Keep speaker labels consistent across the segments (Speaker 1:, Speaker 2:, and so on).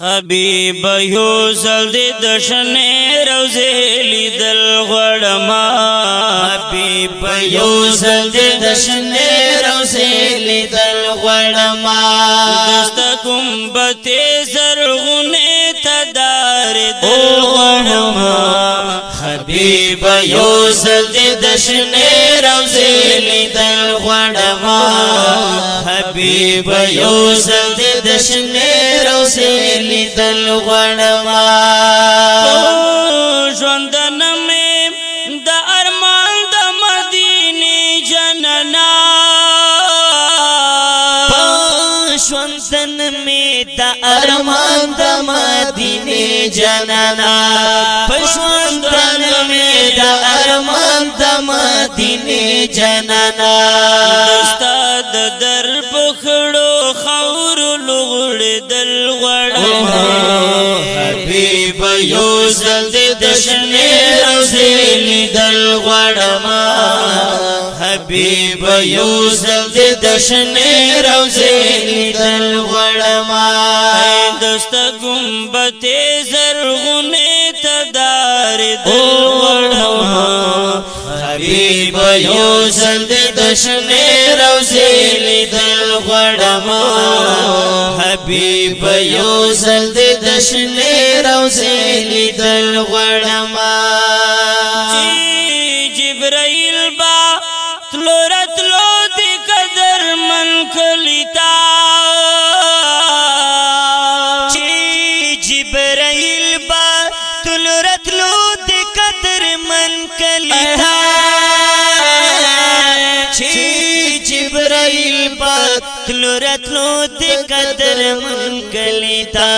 Speaker 1: حبیب یو زل دی دشنې روزې لیدل غړما حبیب یو زل دی دشنې روزې لیدل غړما دست گنبت زرغونه تدار دل غړما حبیب یو زل دی دشنې روزې لیدل غړما حبیب یو زل دی دشنې پسې لیدل غړما ژوند نمې د ارمان د مدینه جننا ژوند نمې د ارمان د مدینه جننا ژوند نمې د ارمان د مدینه جننا یوزل دې د شنه روزي لیدل غړما حبيب یوزل دې د شنه روزي لیدل غړما دست ګمبته زرغونه تدار دل غړما حبيب یوزل دې د شنه روزي لیدل غړما حبيب یوزل دې د شنه روزي لیدل غړم چې جبرائیل با تلو راتلو د قدر من کلیتا چې جبرائیل با تلو راتلو د قدر من کلیتا چې جبرائیل با تلو راتلو د قدر من کلیتا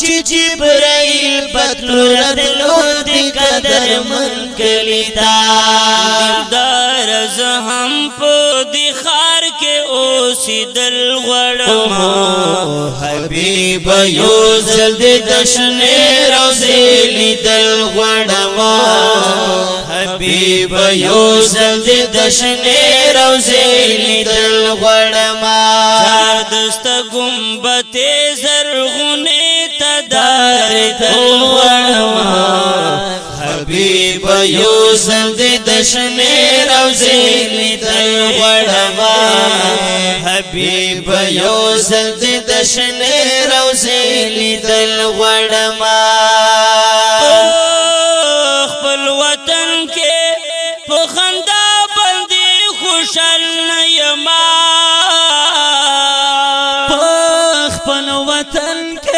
Speaker 1: چې جبرائیل پتلو ردلو دی قدر من کلی دا دار زهم پو دی خار کے اوسی دل غڑما حبیب یو زلد دشن روزی لی دل غڑما حبیب یو زلد دشن روزی لی دل غڑما زاردست گمبتی زلد درد وړما حبيب يوسف د دشمیر او زیل تل وړما حبيب يوسف د دشمیر او زیل تل وړما خپل وطن کې په خندا باندې خوشال نه یما خپل وطن کې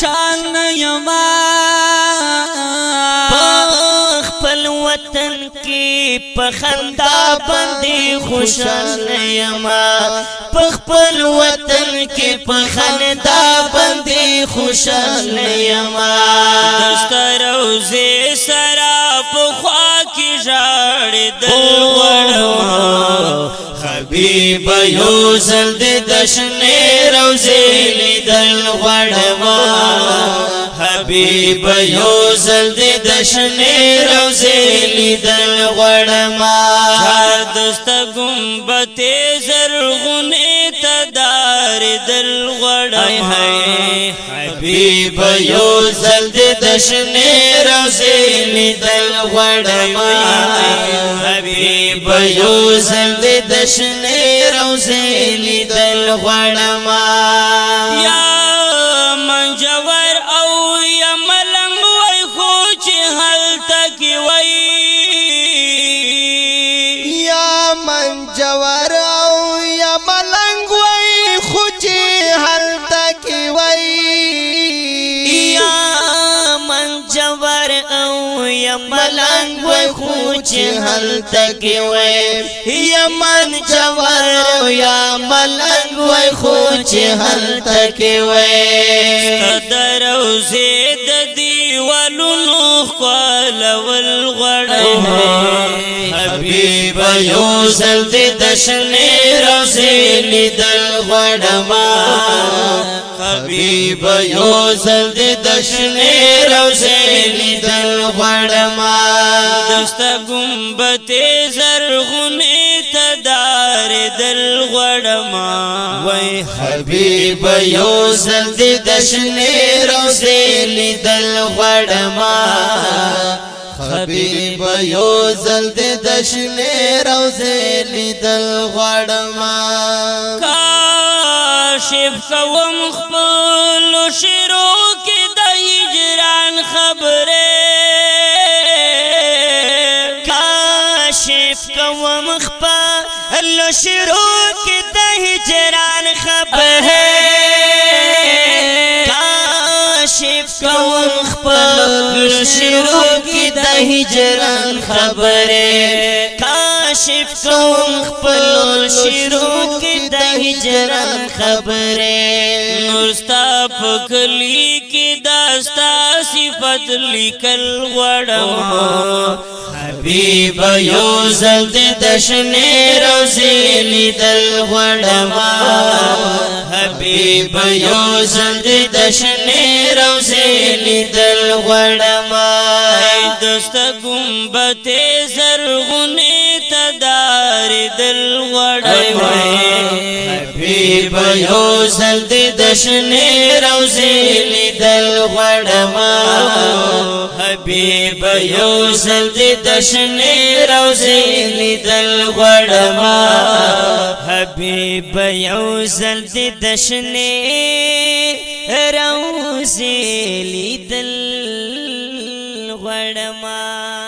Speaker 1: شان یما خپل وطن کې په خندا باندې خوشاله یما خپل وطن کې په خندا باندې خوشاله یما دسترو زه سرا په خوا کې ژړې دروړم حبیب یو زل د دشنې روزې لیدل غړم حبیب یو زل دې د شنې روزې لیدل غړما دوست ګمبت زرغونه تدار دل غړما حبیب یو زل دې د شنې روزې لیدل غړما حبیب یو زل دې د شنې روزې لیدل غړما من جوار او یا ملنګ وای خو چې هر تک وای یا من جوار او یا ملنګ وای خو چې هر تک وای یا من جوار او یا ملنګ وای خو چې هر تک وای قدر او زید دیوالونو خپل ول حبيب زل دی دشن روزی لیدل غڑما حبیب یو زل دی دشنی روزی لیدل غڑما گمبت زرغنی تدار دل غڑما وی حبیب یو زل دی دشنی روزی لیدل غڑما حبیب یو زل دې د شنې روزې لیدل غړما کاشف کوم خپل شیرو کې د هجران خبره کاشف کوم خپل شیرو کې د هجران خبره کوم خپل شروع کې د هجران خبره کاشف کوم خپل شروع کې د هجران خبره نورستا په کلی کې داستا صفات لیکل غړم حبیب یو زل د شنې روزي لیدل غړما حبیب یو زل د شنې لیدل غړم دست ګمبت زرغونی تدار دل غړم حبیب یو زل د دشنې روزي لیدل غړم حبیب یو زل د دشنې روزي لیدل غړم حبیب یو زل د دشنې روزی لیدل غړما